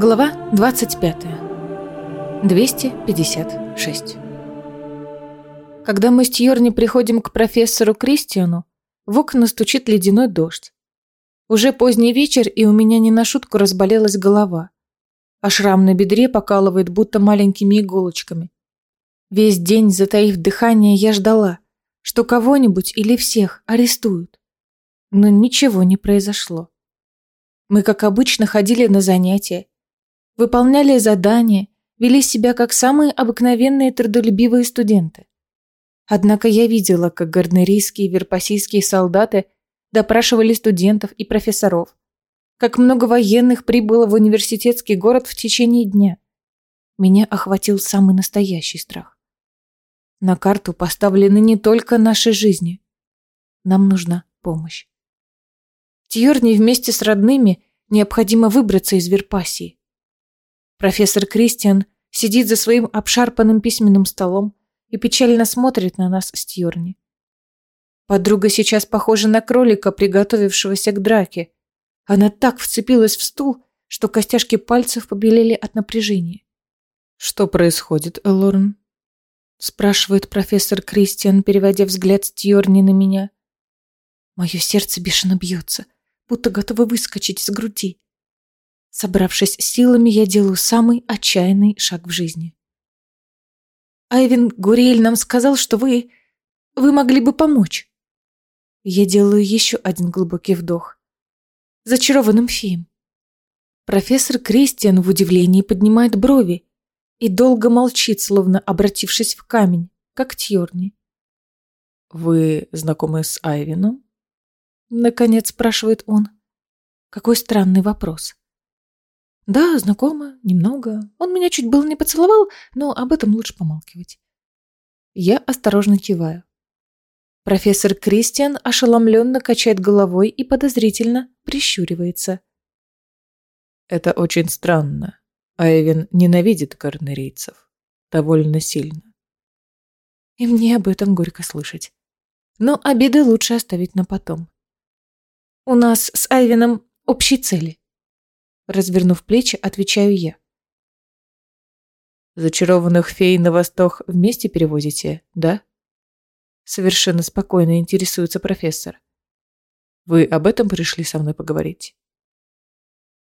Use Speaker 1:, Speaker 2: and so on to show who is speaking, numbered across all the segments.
Speaker 1: Глава 25. 256. Когда мы с Тьорни приходим к профессору Кристиану, в окна стучит ледяной дождь. Уже поздний вечер, и у меня не на шутку разболелась голова, а шрам на бедре покалывает будто маленькими иголочками. Весь день, затаив дыхание, я ждала, что кого-нибудь или всех арестуют. Но ничего не произошло. Мы, как обычно, ходили на занятия, выполняли задания, вели себя как самые обыкновенные трудолюбивые студенты. Однако я видела, как гарднерийские и верпасийские солдаты допрашивали студентов и профессоров, как много военных прибыло в университетский город в течение дня. Меня охватил самый настоящий страх. На карту поставлены не только наши жизни. Нам нужна помощь. Тьорни вместе с родными необходимо выбраться из Верпасии. Профессор Кристиан сидит за своим обшарпанным письменным столом и печально смотрит на нас с Тьорни. Подруга сейчас похожа на кролика, приготовившегося к драке. Она так вцепилась в стул, что костяшки пальцев побелели от напряжения. «Что происходит, Элорн?» спрашивает профессор Кристиан, переводя взгляд с Тьорни на меня. Мое сердце бешено бьется, будто готово выскочить из груди. Собравшись силами, я делаю самый отчаянный шаг в жизни. Айвин Гуриэль нам сказал, что вы... вы могли бы помочь. Я делаю еще один глубокий вдох. Зачарованным феем. Профессор Кристиан в удивлении поднимает брови и долго молчит, словно обратившись в камень, как Тьорни. «Вы знакомы с Айвином?» Наконец спрашивает он. Какой странный вопрос. Да, знакомо, немного. Он меня чуть было не поцеловал, но об этом лучше помалкивать. Я осторожно киваю. Профессор Кристиан ошеломленно качает головой и подозрительно прищуривается. Это очень странно. Айвен ненавидит корнерийцев. Довольно сильно. И мне об этом горько слышать. Но обиды лучше оставить на потом. У нас с Айвеном общие цели. Развернув плечи, отвечаю я. Зачарованных фей на восток вместе перевозите, да? Совершенно спокойно интересуется профессор. Вы об этом пришли со мной поговорить?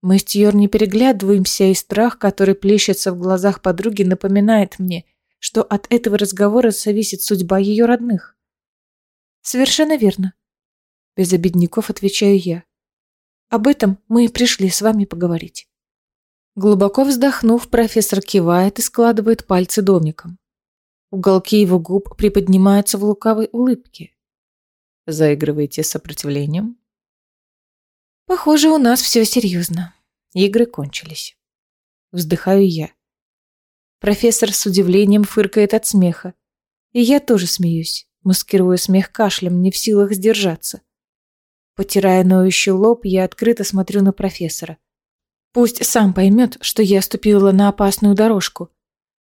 Speaker 1: Мы с Тьор не переглядываемся, и страх, который плещется в глазах подруги, напоминает мне, что от этого разговора зависит судьба ее родных. Совершенно верно. Без обидников отвечаю я. Об этом мы и пришли с вами поговорить. Глубоко вздохнув, профессор кивает и складывает пальцы домиком. Уголки его губ приподнимаются в лукавой улыбке. Заигрываете с сопротивлением? Похоже, у нас все серьезно. Игры кончились. Вздыхаю я. Профессор с удивлением фыркает от смеха. И я тоже смеюсь, маскируя смех кашлем, не в силах сдержаться. Потирая ноющий лоб, я открыто смотрю на профессора. Пусть сам поймет, что я ступила на опасную дорожку,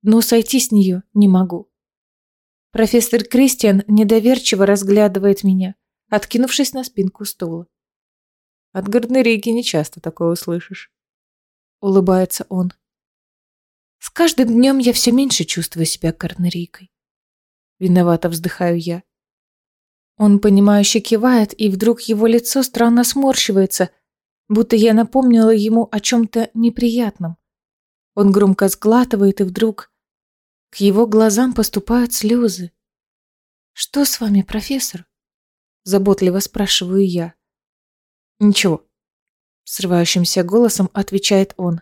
Speaker 1: но сойти с нее не могу. Профессор Кристиан недоверчиво разглядывает меня, откинувшись на спинку стула. От Гарднерейки нечасто такое услышишь. Улыбается он. С каждым днем я все меньше чувствую себя Гарднерейкой. Виновато вздыхаю я. Он, понимающе кивает, и вдруг его лицо странно сморщивается, будто я напомнила ему о чем-то неприятном. Он громко сглатывает, и вдруг к его глазам поступают слезы. «Что с вами, профессор?» Заботливо спрашиваю я. «Ничего», — срывающимся голосом отвечает он.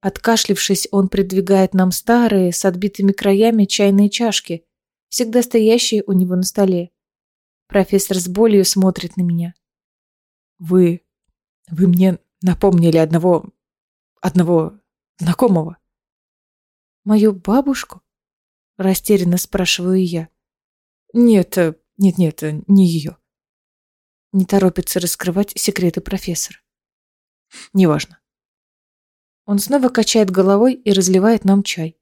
Speaker 1: Откашлившись, он придвигает нам старые, с отбитыми краями чайные чашки, всегда стоящие у него на столе. Профессор с болью смотрит на меня. Вы... вы мне напомнили одного... одного знакомого. Мою бабушку? Растерянно спрашиваю я. Нет, э, нет, нет, э, не ее. Не торопится раскрывать секреты профессора. Неважно. Он снова качает головой и разливает нам чай.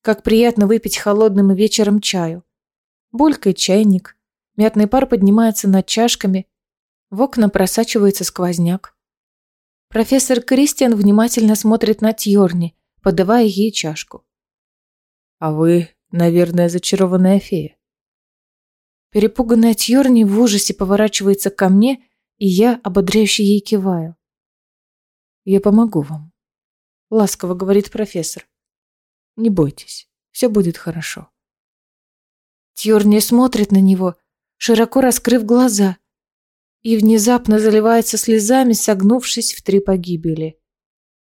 Speaker 1: Как приятно выпить холодным вечером чаю. Булькает чайник, Мятный пар поднимается над чашками. В окна просачивается сквозняк. Профессор Кристиан внимательно смотрит на Тьорни, подавая ей чашку.
Speaker 2: «А вы, наверное, зачарованная фея?»
Speaker 1: Перепуганная Тьорни в ужасе поворачивается ко мне, и я ободряюще ей киваю.
Speaker 2: «Я помогу вам», — ласково говорит профессор. «Не бойтесь, все будет хорошо».
Speaker 1: Тьорни смотрит на него, широко раскрыв глаза, и внезапно заливается слезами, согнувшись в три погибели.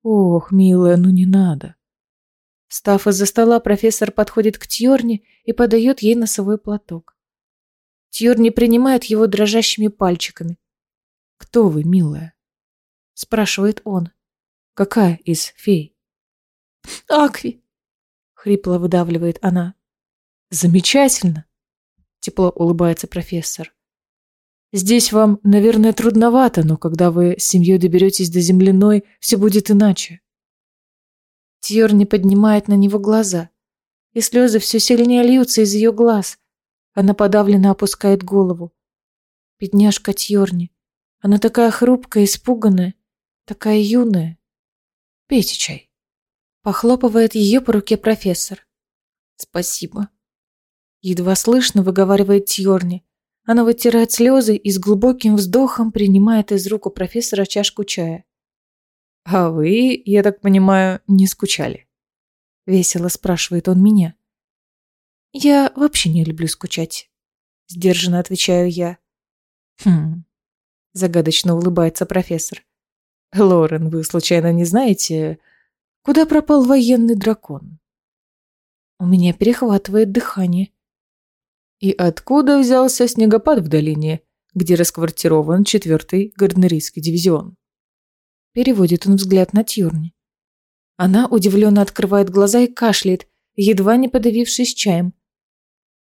Speaker 2: «Ох, милая, ну не надо».
Speaker 1: Встав из-за стола, профессор подходит к Тьорни и подает ей носовой платок. Тьорни принимает его дрожащими пальчиками.
Speaker 2: «Кто вы, милая?» – спрашивает он. «Какая из фей?»
Speaker 1: «Акви!» – хрипло выдавливает она.
Speaker 2: «Замечательно!» – тепло улыбается профессор. Здесь вам, наверное, трудновато, но когда вы с семьей доберетесь до земляной, все будет иначе.
Speaker 1: Тьор не поднимает на него глаза, и слезы все сильнее льются из ее глаз. Она подавленно опускает голову. Бедняжка Тьорни. Она такая хрупкая, испуганная, такая юная. Пейте чай. Похлопывает ее по руке профессор. Спасибо. Едва слышно выговаривает Тьорни, она вытирает слезы и с глубоким вздохом принимает из рук у профессора чашку чая.
Speaker 2: «А вы, я так понимаю, не скучали?» Весело спрашивает он меня.
Speaker 1: «Я вообще не люблю скучать», — сдержанно отвечаю я.
Speaker 2: «Хм...» — загадочно улыбается профессор. «Лорен, вы случайно не знаете, куда пропал военный дракон?»
Speaker 1: У меня перехватывает дыхание.
Speaker 2: И откуда взялся снегопад в долине, где расквартирован четвертый гарднерийский дивизион?
Speaker 1: Переводит он взгляд на Тьюрни. Она удивленно открывает глаза и кашляет, едва не подавившись чаем.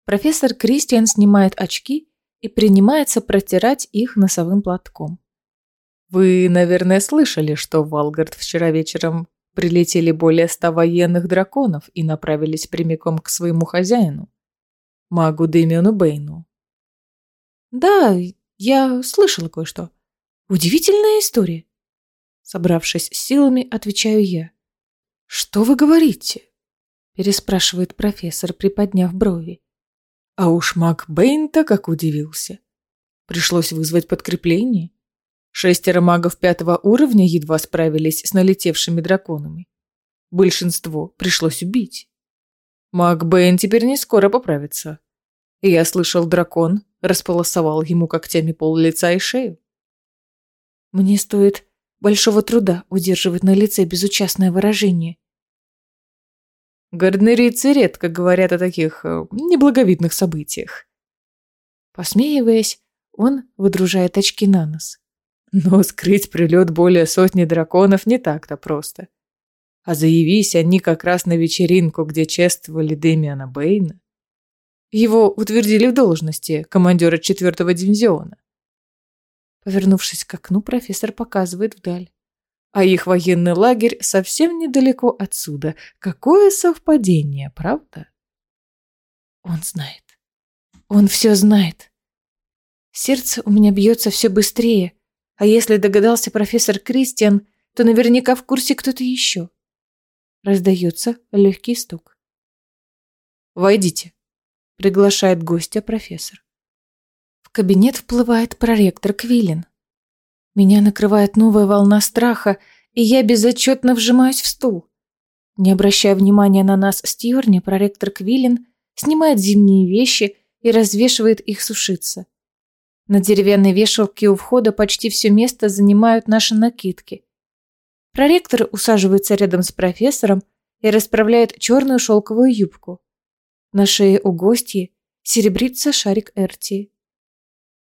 Speaker 1: Профессор Кристиан снимает очки и принимается протирать их носовым платком.
Speaker 2: «Вы, наверное, слышали, что в Валгард вчера вечером прилетели более ста военных драконов и направились прямиком к своему хозяину?» Магу Дэмиону Бэйну.
Speaker 1: Да, я слышала кое-что. Удивительная история. Собравшись силами, отвечаю я.
Speaker 2: Что вы говорите?
Speaker 1: Переспрашивает профессор, приподняв брови.
Speaker 2: А уж маг Бэйн-то как удивился. Пришлось вызвать подкрепление. Шестеро магов пятого уровня едва справились с налетевшими драконами. Большинство пришлось убить. Маг Бэйн теперь не скоро поправится. Я слышал, дракон располосовал ему когтями пол лица и шею.
Speaker 1: Мне стоит большого труда удерживать на лице безучастное выражение.
Speaker 2: Гарднерийцы редко говорят о таких э, неблаговидных событиях.
Speaker 1: Посмеиваясь, он выдружает очки на нос.
Speaker 2: Но скрыть прилет более сотни драконов не так-то просто. А заявись они как раз на вечеринку, где чествовали Дэмиана Бэйна. Его утвердили в должности командира четвертого дивизиона.
Speaker 1: Повернувшись к окну, профессор показывает вдаль.
Speaker 2: А их военный лагерь совсем недалеко отсюда. Какое совпадение, правда?
Speaker 1: Он знает. Он все знает. Сердце у меня бьется все быстрее. А если догадался профессор Кристиан, то наверняка в курсе кто-то еще. Раздается легкий стук.
Speaker 2: «Войдите», — приглашает гостя профессор.
Speaker 1: В кабинет вплывает проректор Квиллин. Меня накрывает новая волна страха, и я безотчетно вжимаюсь в стул. Не обращая внимания на нас с Тьорни, проректор Квиллин снимает зимние вещи и развешивает их сушиться. На деревянной вешалке у входа почти все место занимают наши накидки. Проректор усаживается рядом с профессором и расправляет черную шелковую юбку. На шее у гостьи серебрится шарик Эрти.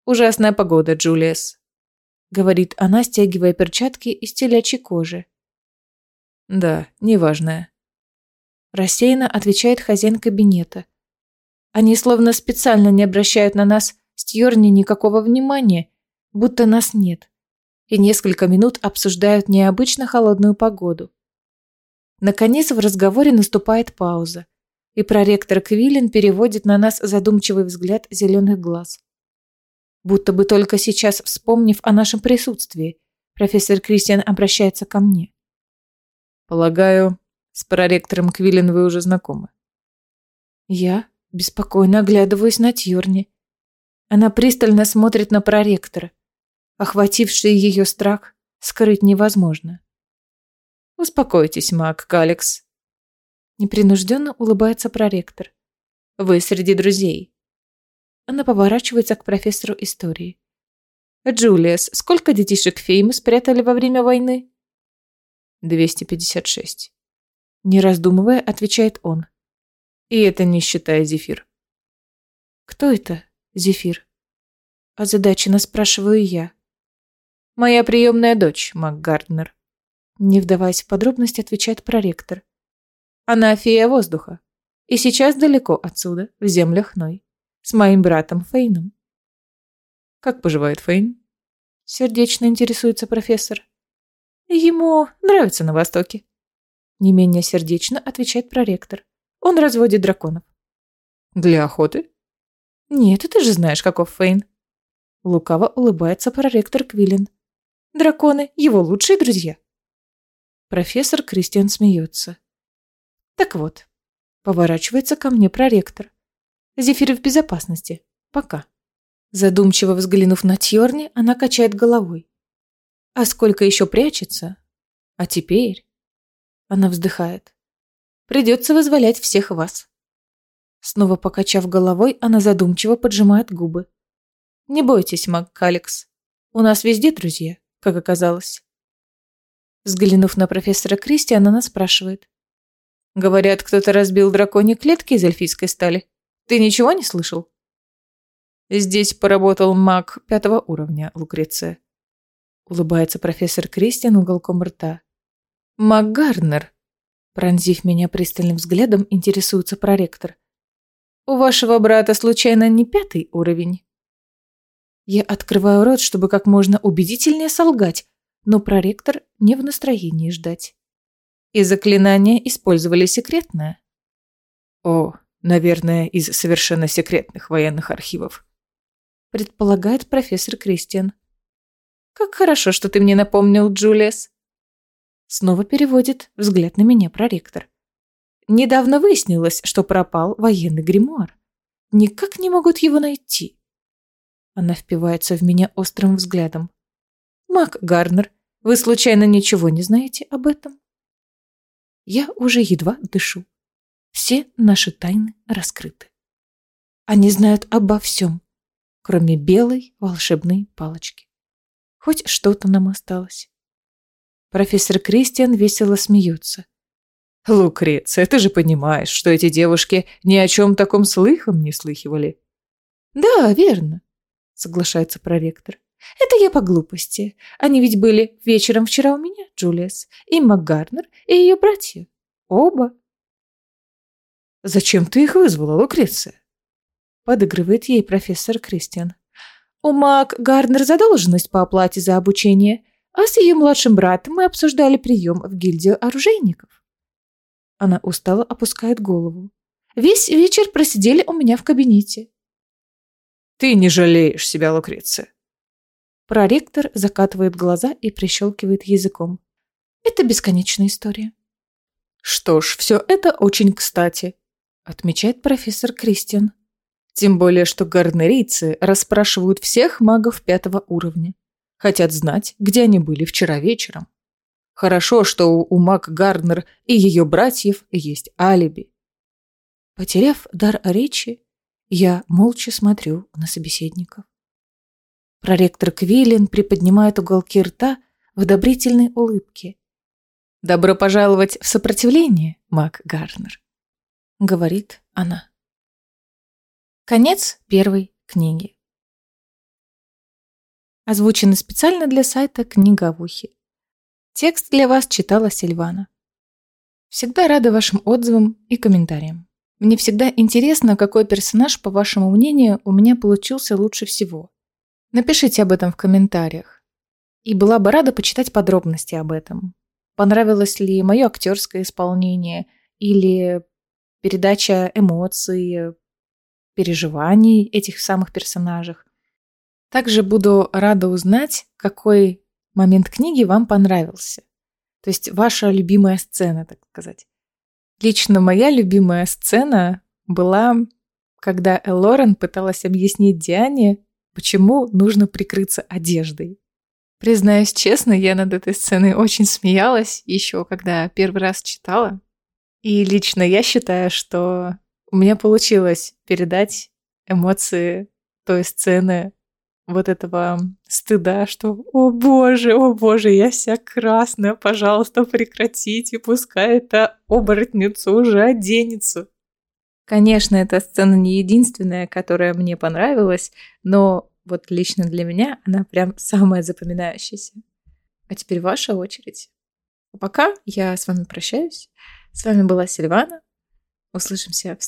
Speaker 2: «Ужасная погода, Джулиас», — говорит она, стягивая перчатки из телячьей кожи. «Да, неважная», — рассеянно отвечает хозяин кабинета.
Speaker 1: Они словно специально не обращают на нас с Тьорни никакого внимания, будто нас нет и несколько минут обсуждают необычно холодную погоду. Наконец в разговоре наступает пауза, и проректор Квиллин переводит на нас задумчивый взгляд зеленых глаз. Будто бы только сейчас вспомнив о нашем присутствии, Профессор Кристиан обращается ко мне.
Speaker 2: Полагаю, с проректором Квиллен вы уже знакомы.
Speaker 1: Я беспокойно оглядываюсь на Тьорни. Она пристально смотрит на проректора. Охвативший ее страх скрыть невозможно.
Speaker 2: «Успокойтесь, маг Калекс».
Speaker 1: Непринужденно улыбается проректор. «Вы среди друзей». Она поворачивается к профессору истории. «Джулиас, сколько детишек фей спрятали во время войны?»
Speaker 2: «256».
Speaker 1: Не раздумывая, отвечает он.
Speaker 2: И это не считая Зефир.
Speaker 1: «Кто это, Зефир?» Озадаченно спрашиваю я.
Speaker 2: «Моя приемная дочь, МакГарднер».
Speaker 1: Не вдаваясь в подробности, отвечает проректор.
Speaker 2: «Она фея воздуха. И сейчас далеко отсюда, в землях Ной, с моим братом Фейном». «Как поживает Фейн?»
Speaker 1: Сердечно интересуется профессор.
Speaker 2: «Ему нравится на Востоке»,
Speaker 1: не менее сердечно отвечает проректор. Он разводит драконов.
Speaker 2: Для охоты?
Speaker 1: Нет, ты же знаешь, каков Фейн. Лукаво улыбается проректор Квиллин. Драконы — его лучшие друзья. Профессор Кристиан смеется. Так вот, поворачивается ко мне проректор. Зефир в безопасности. Пока. Задумчиво взглянув на Тьорни, она качает головой. А сколько еще прячется? А теперь... Она вздыхает. Придется вызволять всех вас. Снова покачав головой, она задумчиво поджимает губы. Не бойтесь, маг Каликс. У нас везде друзья, как оказалось. Взглянув на профессора Кристиана, она спрашивает. Говорят, кто-то разбил драконьи клетки из эльфийской стали. Ты ничего не слышал?
Speaker 2: Здесь поработал маг пятого уровня, Лукреция.
Speaker 1: Улыбается профессор Кристиан уголком рта.
Speaker 2: МакГарнер,
Speaker 1: пронзив меня пристальным взглядом, интересуется проректор.
Speaker 2: У вашего брата случайно не пятый уровень?
Speaker 1: Я открываю рот, чтобы как можно убедительнее солгать, но проректор не в настроении ждать.
Speaker 2: И заклинания использовали секретное. О, наверное, из совершенно секретных военных архивов.
Speaker 1: Предполагает профессор Кристиан.
Speaker 2: Как хорошо, что ты мне напомнил, Джулиас.
Speaker 1: Снова переводит взгляд на меня проректор. Недавно выяснилось, что пропал военный гримуар. Никак не могут его найти. Она впивается в меня острым взглядом. Мак Гарнер, вы случайно ничего не знаете об этом? Я уже едва дышу. Все наши тайны раскрыты. Они знают обо всем, кроме белой волшебной палочки. Хоть что-то нам осталось. Профессор Кристиан весело смеется.
Speaker 2: «Лукреция, ты же понимаешь, что эти девушки ни о чем таком слыхом не слыхивали».
Speaker 1: «Да, верно», — соглашается проректор. «Это я по глупости. Они ведь были вечером вчера у меня, Джулиас, и МакГарнер, и ее братья. Оба».
Speaker 2: «Зачем ты их вызвала, Лукреция?»
Speaker 1: Подыгрывает ей профессор Кристиан. «У Мак Гарнер задолженность по оплате за обучение, а с ее младшим братом мы обсуждали прием в гильдию оружейников. Она устало опускает голову. Весь вечер просидели у меня в кабинете.
Speaker 2: Ты не жалеешь себя, Лукреция.
Speaker 1: Проректор закатывает глаза и прищелкивает языком. Это бесконечная история.
Speaker 2: Что ж, все это очень кстати,
Speaker 1: отмечает профессор Кристиан.
Speaker 2: Тем более, что гарнерийцы расспрашивают всех магов пятого уровня. Хотят знать, где они были вчера вечером. Хорошо, что у Мак Гарднер и ее братьев есть алиби.
Speaker 1: Потеряв дар речи, я молча смотрю на собеседников. Проректор Квиллин приподнимает уголки рта в одобрительной улыбке.
Speaker 2: «Добро пожаловать в сопротивление, Мак Гарнер», — говорит она.
Speaker 1: Конец первой книги. Озвучено специально для сайта «Книга в ухе». Текст для вас читала Сильвана. Всегда рада вашим отзывам и комментариям. Мне всегда интересно, какой персонаж, по вашему мнению, у меня получился лучше всего. Напишите об этом в комментариях. И была бы рада почитать подробности об этом. Понравилось ли мое актерское исполнение или передача эмоций, переживаний этих самых персонажей. Также буду рада узнать, какой момент книги вам понравился? То есть ваша любимая сцена, так сказать. Лично моя любимая сцена была, когда Элорен пыталась объяснить Диане, почему нужно прикрыться одеждой. Признаюсь честно, я над этой сценой очень смеялась еще, когда первый раз читала. И лично я считаю, что у меня получилось передать эмоции той сцены вот этого стыда, что «О боже, о боже, я вся красная, пожалуйста, прекратите, пускай эта оборотница уже оденется». Конечно, эта сцена не единственная, которая мне понравилась, но вот лично для меня она прям самая запоминающаяся. А теперь ваша очередь. А пока я с вами прощаюсь. С вами была Сильвана. Услышимся в